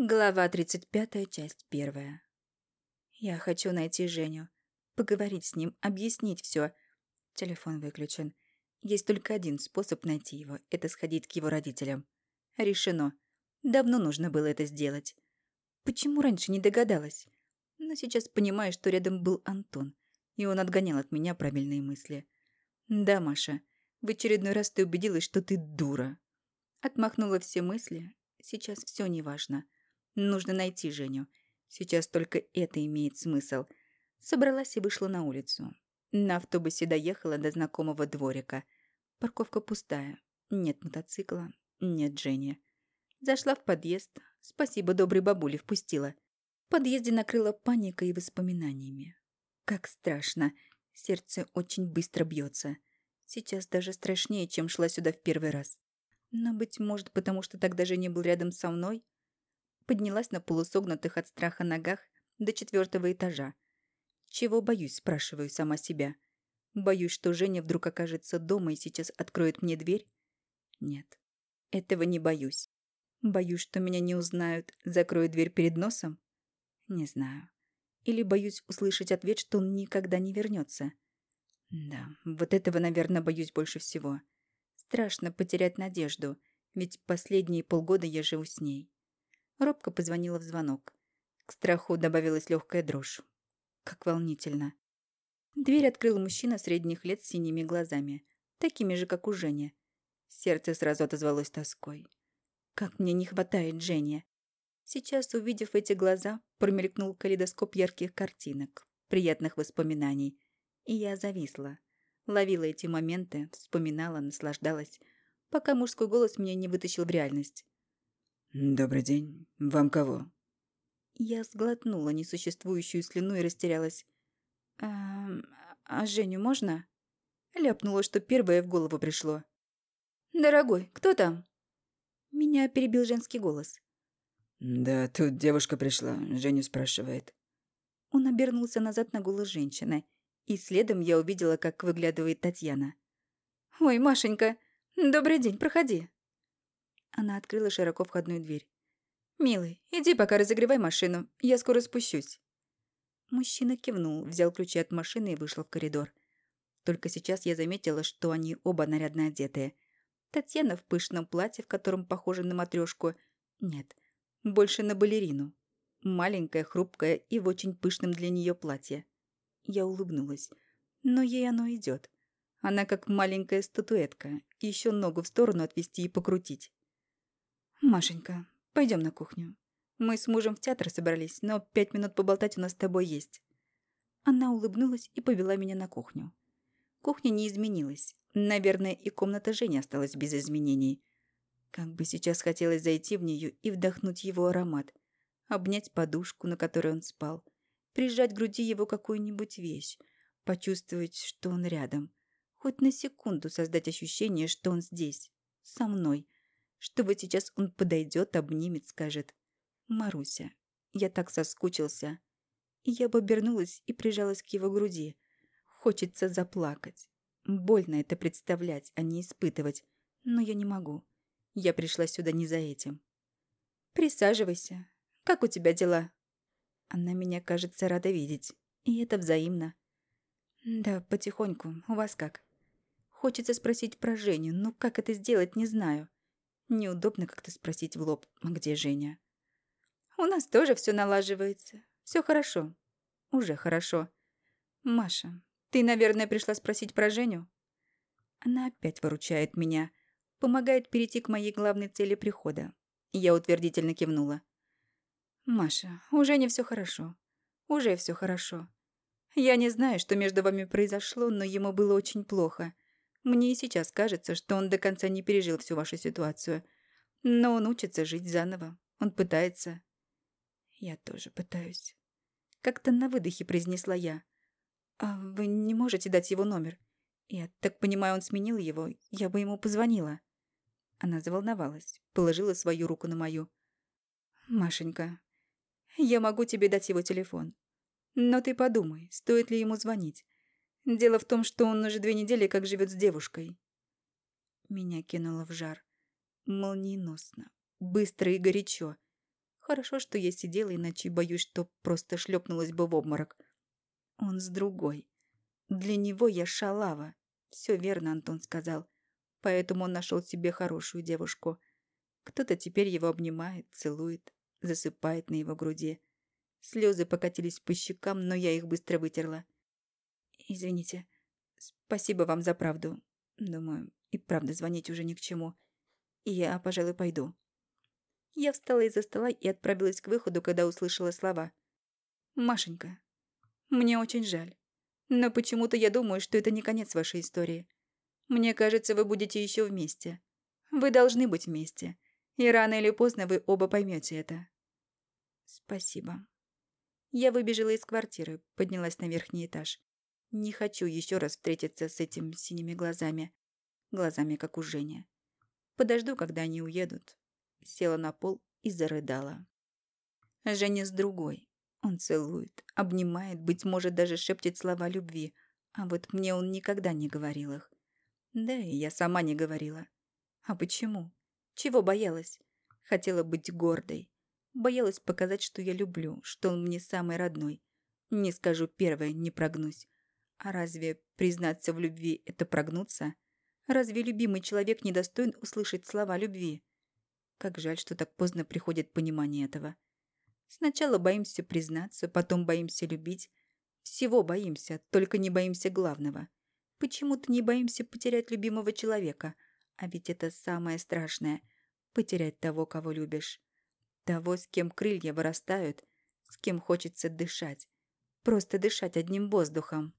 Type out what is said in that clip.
Глава 35, часть первая. Я хочу найти Женю, поговорить с ним, объяснить все. Телефон выключен. Есть только один способ найти его – это сходить к его родителям. Решено. Давно нужно было это сделать. Почему раньше не догадалась? Но сейчас понимаю, что рядом был Антон, и он отгонял от меня правильные мысли. Да, Маша, в очередной раз ты убедилась, что ты дура. Отмахнула все мысли. Сейчас все неважно. Нужно найти Женю. Сейчас только это имеет смысл. Собралась и вышла на улицу. На автобусе доехала до знакомого дворика. Парковка пустая. Нет мотоцикла, нет Жени. Зашла в подъезд. Спасибо, доброй бабуле впустила. В подъезде накрыла паникой и воспоминаниями. Как страшно. Сердце очень быстро бьется. Сейчас даже страшнее, чем шла сюда в первый раз. Но, быть может, потому что тогда же не был рядом со мной? Поднялась на полусогнутых от страха ногах до четвертого этажа. Чего боюсь, спрашиваю сама себя. Боюсь, что Женя вдруг окажется дома и сейчас откроет мне дверь? Нет, этого не боюсь. Боюсь, что меня не узнают, закроют дверь перед носом? Не знаю. Или боюсь услышать ответ, что он никогда не вернется. Да, вот этого, наверное, боюсь больше всего. Страшно потерять надежду, ведь последние полгода я живу с ней. Робко позвонила в звонок. К страху добавилась легкая дрожь. Как волнительно. Дверь открыл мужчина средних лет с синими глазами, такими же, как у Жени. Сердце сразу отозвалось тоской. Как мне не хватает Жени. Сейчас, увидев эти глаза, промелькнул калейдоскоп ярких картинок, приятных воспоминаний. И я зависла. Ловила эти моменты, вспоминала, наслаждалась, пока мужской голос меня не вытащил в реальность. «Добрый день. Вам кого?» Я сглотнула несуществующую слюну и растерялась. «А, а Женю можно?» Ляпнула, что первое в голову пришло. «Дорогой, кто там?» Меня перебил женский голос. «Да, тут девушка пришла, Женю спрашивает». Он обернулся назад на голос женщины, и следом я увидела, как выглядывает Татьяна. «Ой, Машенька, добрый день, проходи». Она открыла широко входную дверь. «Милый, иди пока разогревай машину, я скоро спущусь». Мужчина кивнул, взял ключи от машины и вышел в коридор. Только сейчас я заметила, что они оба нарядно одетые. Татьяна в пышном платье, в котором похожа на матрешку. Нет, больше на балерину. Маленькая, хрупкая и в очень пышном для нее платье. Я улыбнулась. Но ей оно идет. Она как маленькая статуэтка. Еще ногу в сторону отвести и покрутить. «Машенька, пойдем на кухню. Мы с мужем в театр собрались, но пять минут поболтать у нас с тобой есть». Она улыбнулась и повела меня на кухню. Кухня не изменилась. Наверное, и комната Жени осталась без изменений. Как бы сейчас хотелось зайти в нее и вдохнуть его аромат. Обнять подушку, на которой он спал – прижать к груди его какую-нибудь вещь, почувствовать, что он рядом. Хоть на секунду создать ощущение, что он здесь, со мной. Чтобы сейчас он подойдет, обнимет, скажет «Маруся, я так соскучился». И я бы обернулась и прижалась к его груди. Хочется заплакать. Больно это представлять, а не испытывать. Но я не могу. Я пришла сюда не за этим. «Присаживайся. Как у тебя дела?» Она меня, кажется, рада видеть. И это взаимно. Да, потихоньку. У вас как? Хочется спросить про Женю, но как это сделать, не знаю. Неудобно как-то спросить в лоб, а где Женя? У нас тоже все налаживается. Все хорошо. Уже хорошо. Маша, ты, наверное, пришла спросить про Женю? Она опять выручает меня. Помогает перейти к моей главной цели прихода. Я утвердительно кивнула. «Маша, уже не все хорошо. Уже все хорошо. Я не знаю, что между вами произошло, но ему было очень плохо. Мне и сейчас кажется, что он до конца не пережил всю вашу ситуацию. Но он учится жить заново. Он пытается. Я тоже пытаюсь. Как-то на выдохе произнесла я. А вы не можете дать его номер? Я так понимаю, он сменил его. Я бы ему позвонила. Она заволновалась, положила свою руку на мою. «Машенька, я могу тебе дать его телефон. Но ты подумай, стоит ли ему звонить. Дело в том, что он уже две недели как живет с девушкой. Меня кинуло в жар. Молниеносно. Быстро и горячо. Хорошо, что я сидела, иначе боюсь, что просто шлепнулась бы в обморок. Он с другой. Для него я шалава. Все верно Антон сказал. Поэтому он нашел себе хорошую девушку. Кто-то теперь его обнимает, целует, засыпает на его груди. Слезы покатились по щекам, но я их быстро вытерла. «Извините. Спасибо вам за правду. Думаю, и правда звонить уже ни к чему. И я, пожалуй, пойду». Я встала из-за стола и отправилась к выходу, когда услышала слова. «Машенька, мне очень жаль. Но почему-то я думаю, что это не конец вашей истории. Мне кажется, вы будете еще вместе. Вы должны быть вместе. И рано или поздно вы оба поймете это. Спасибо. Я выбежала из квартиры, поднялась на верхний этаж. Не хочу еще раз встретиться с этим синими глазами. Глазами, как у Жени. Подожду, когда они уедут. Села на пол и зарыдала. Женя с другой. Он целует, обнимает, быть может, даже шепчет слова любви. А вот мне он никогда не говорил их. Да, и я сама не говорила. А почему? Чего боялась? Хотела быть гордой. Боялась показать, что я люблю, что он мне самый родной. Не скажу первое, не прогнусь. А разве признаться в любви – это прогнуться? Разве любимый человек не достоин услышать слова любви? Как жаль, что так поздно приходит понимание этого. Сначала боимся признаться, потом боимся любить. Всего боимся, только не боимся главного. Почему-то не боимся потерять любимого человека. А ведь это самое страшное – потерять того, кого любишь. Того, с кем крылья вырастают, с кем хочется дышать. Просто дышать одним воздухом.